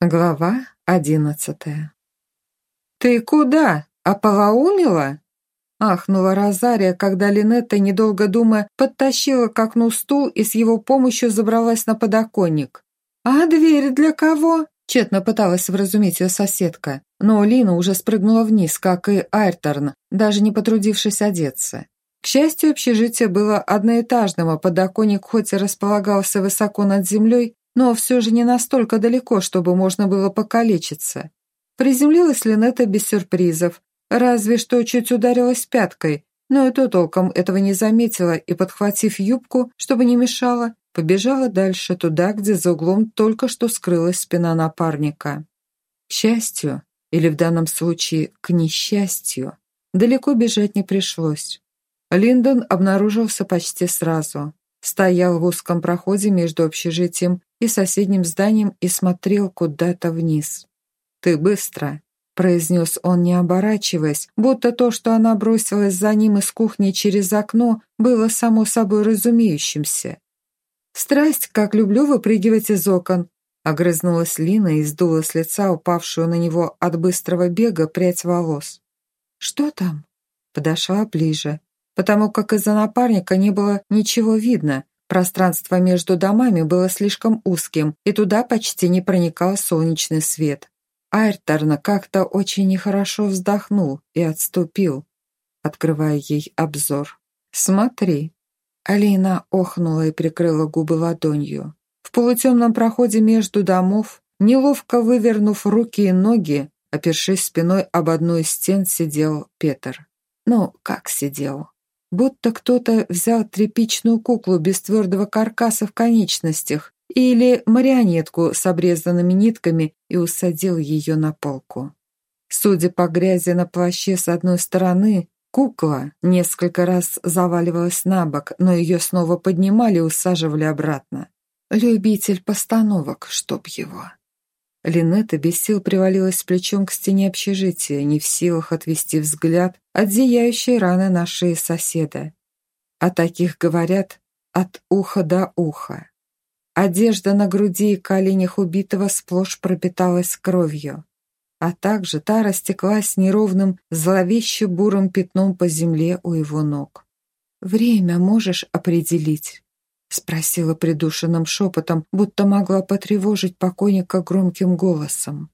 Глава одиннадцатая. «Ты куда? Ополоумила?» Ахнула Розария, когда Линетта, недолго думая, подтащила к окну стул и с его помощью забралась на подоконник. «А дверь для кого?» Тщетно пыталась вразумить ее соседка, но Лина уже спрыгнула вниз, как и Айрторн, даже не потрудившись одеться. К счастью, общежитие было одноэтажным, а подоконник хоть и располагался высоко над землей, но все же не настолько далеко, чтобы можно было покалечиться. Приземлилась Линетта без сюрпризов, разве что чуть ударилась пяткой, но и то толком этого не заметила и, подхватив юбку, чтобы не мешала, побежала дальше, туда, где за углом только что скрылась спина напарника. К счастью, или в данном случае к несчастью, далеко бежать не пришлось. Линдон обнаружился почти сразу. Стоял в узком проходе между общежитием и соседним зданием и смотрел куда-то вниз. «Ты быстро», — произнес он, не оборачиваясь, будто то, что она бросилась за ним из кухни через окно, было само собой разумеющимся. «Страсть, как люблю выпрыгивать из окон», — огрызнулась Лина и сдула с лица упавшую на него от быстрого бега прядь волос. «Что там?» Подошла ближе, потому как из-за напарника не было ничего видно, Пространство между домами было слишком узким, и туда почти не проникал солнечный свет. Айрторна как-то очень нехорошо вздохнул и отступил, открывая ей обзор. «Смотри». Алина охнула и прикрыла губы ладонью. В полутемном проходе между домов, неловко вывернув руки и ноги, опершись спиной об одну из стен, сидел Петр. Ну, как сидел? Будто кто-то взял тряпичную куклу без твердого каркаса в конечностях или марионетку с обрезанными нитками и усадил ее на полку. Судя по грязи на плаще с одной стороны, кукла несколько раз заваливалась на бок, но ее снова поднимали и усаживали обратно. Любитель постановок, чтоб его. Линетта без сил привалилась плечом к стене общежития, не в силах отвести взгляд от зияющей раны на шее соседа. О таких говорят от уха до уха. Одежда на груди и коленях убитого сплошь пропиталась кровью, а также та растеклась неровным, зловеще бурым пятном по земле у его ног. «Время можешь определить?» Спросила придушенным шепотом, будто могла потревожить покойника громким голосом.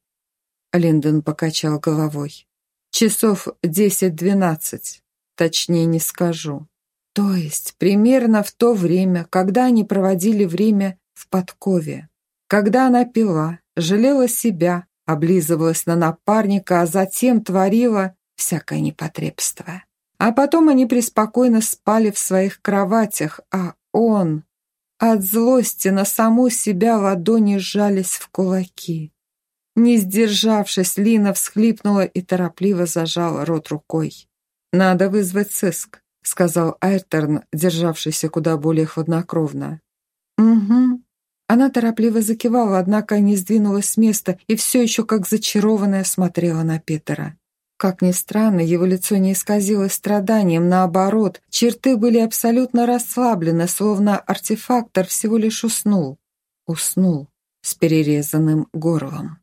Линдон покачал головой. «Часов десять-двенадцать, точнее не скажу. То есть примерно в то время, когда они проводили время в подкове. Когда она пила, жалела себя, облизывалась на напарника, а затем творила всякое непотребство. А потом они преспокойно спали в своих кроватях, а он... От злости на саму себя ладони сжались в кулаки. Не сдержавшись, Лина всхлипнула и торопливо зажала рот рукой. «Надо вызвать сыск», — сказал Айрторн, державшийся куда более хладнокровно. «Угу». Она торопливо закивала, однако не сдвинулась с места и все еще как зачарованная смотрела на Петера. Как ни странно, его лицо не исказилось страданием, наоборот, черты были абсолютно расслаблены, словно артефактор всего лишь уснул. Уснул с перерезанным горлом.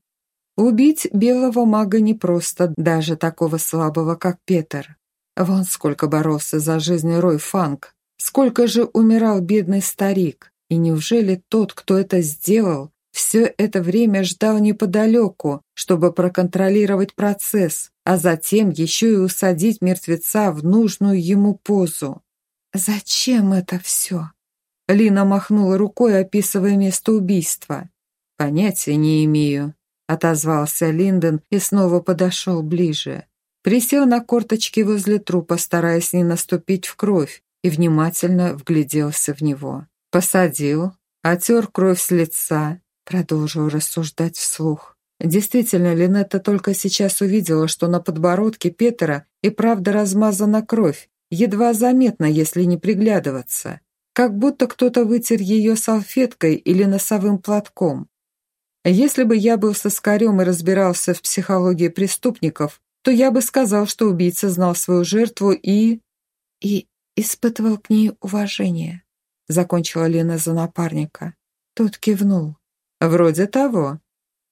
Убить белого мага непросто, даже такого слабого, как Петер. Вон сколько боролся за жизнь Рой Фанк, сколько же умирал бедный старик. И неужели тот, кто это сделал, все это время ждал неподалеку, чтобы проконтролировать процесс, а затем еще и усадить мертвеца в нужную ему позу. «Зачем это все?» Лина махнула рукой, описывая место убийства. «Понятия не имею», — отозвался Линдон и снова подошел ближе. Присел на корточки возле трупа, стараясь не наступить в кровь, и внимательно вгляделся в него. Посадил, отер кровь с лица, Продолжил рассуждать вслух. Действительно, Линетта только сейчас увидела, что на подбородке Петера и правда размазана кровь, едва заметно, если не приглядываться. Как будто кто-то вытер ее салфеткой или носовым платком. Если бы я был соскарем и разбирался в психологии преступников, то я бы сказал, что убийца знал свою жертву и... и испытывал к ней уважение, закончила Лена за напарника. Тот кивнул. «Вроде того».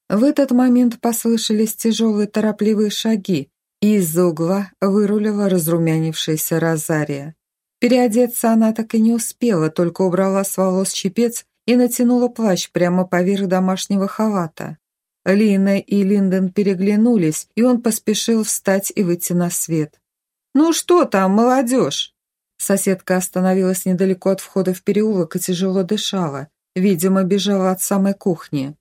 В этот момент послышались тяжелые торопливые шаги, и из-за угла вырулила разрумянившаяся Розария. Переодеться она так и не успела, только убрала с волос чепец и натянула плащ прямо поверх домашнего халата. Лина и Линдон переглянулись, и он поспешил встать и выйти на свет. «Ну что там, молодежь?» Соседка остановилась недалеко от входа в переулок и тяжело дышала. Видимо, бежала от самой кухни.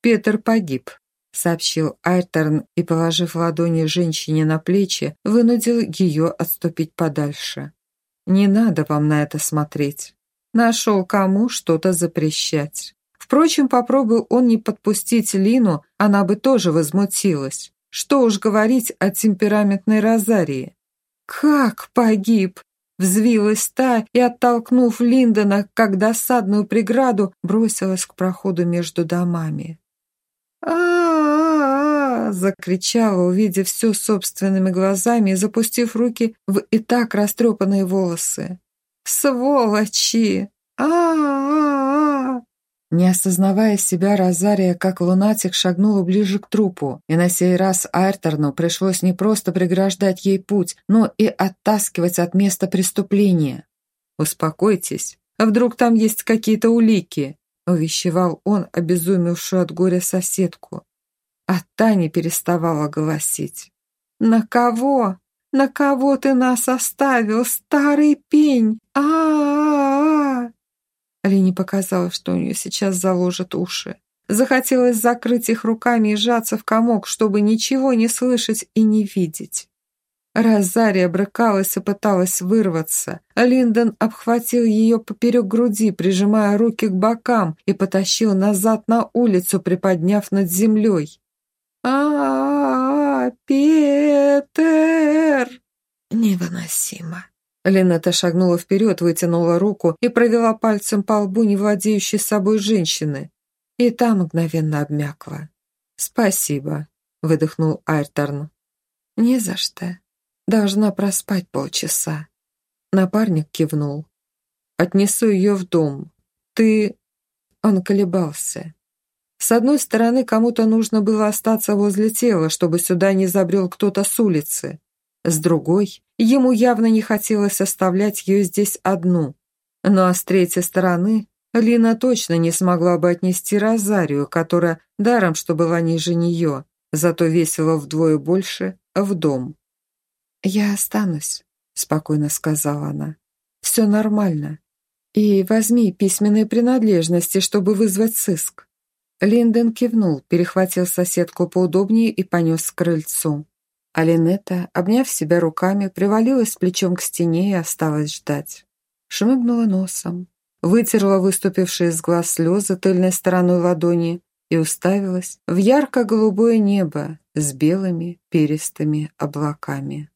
«Петр погиб», — сообщил Айтерн и, положив ладони женщине на плечи, вынудил ее отступить подальше. «Не надо вам на это смотреть. Нашел кому что-то запрещать. Впрочем, попробуй он не подпустить Лину, она бы тоже возмутилась. Что уж говорить о темпераментной Розарии. «Как погиб?» Взвилась та и, оттолкнув Линдона, как досадную преграду, бросилась к проходу между домами. а а закричала, увидев все собственными глазами и запустив руки в и так растрепанные волосы. «Сволочи! а а Не осознавая себя, Розария, как лунатик, шагнула ближе к трупу, и на сей раз Айрторну пришлось не просто преграждать ей путь, но и оттаскивать от места преступления. «Успокойтесь, а вдруг там есть какие-то улики?» — увещевал он обезумевшую от горя соседку. А та не переставала голосить. «На кого? На кого ты нас оставил, старый пень? а а, -а, Алине показалось, что у нее сейчас заложат уши. Захотелось закрыть их руками и сжаться в комок, чтобы ничего не слышать и не видеть. Розария брыкалась и пыталась вырваться. Линдон обхватил ее поперек груди, прижимая руки к бокам, и потащил назад на улицу, приподняв над землей. а а, -а Петер!» «Невыносимо!» Линетта шагнула вперед, вытянула руку и провела пальцем по лбу не владеющей собой женщины. И та мгновенно обмякла. «Спасибо», — выдохнул Айрторн. «Не за что. Должна проспать полчаса». Напарник кивнул. «Отнесу ее в дом. Ты...» Он колебался. С одной стороны, кому-то нужно было остаться возле тела, чтобы сюда не забрел кто-то с улицы. С другой, ему явно не хотелось оставлять ее здесь одну. Ну а с третьей стороны, Лина точно не смогла бы отнести Розарию, которая, даром что была ниже нее, зато весила вдвое больше, в дом. «Я останусь», — спокойно сказала она. «Все нормально. И возьми письменные принадлежности, чтобы вызвать сыск». Линден кивнул, перехватил соседку поудобнее и понес к крыльцу. А обняв себя руками, привалилась плечом к стене и осталась ждать. Шмыгнула носом, вытерла выступившие из глаз слезы тыльной стороной ладони и уставилась в ярко-голубое небо с белыми перистыми облаками.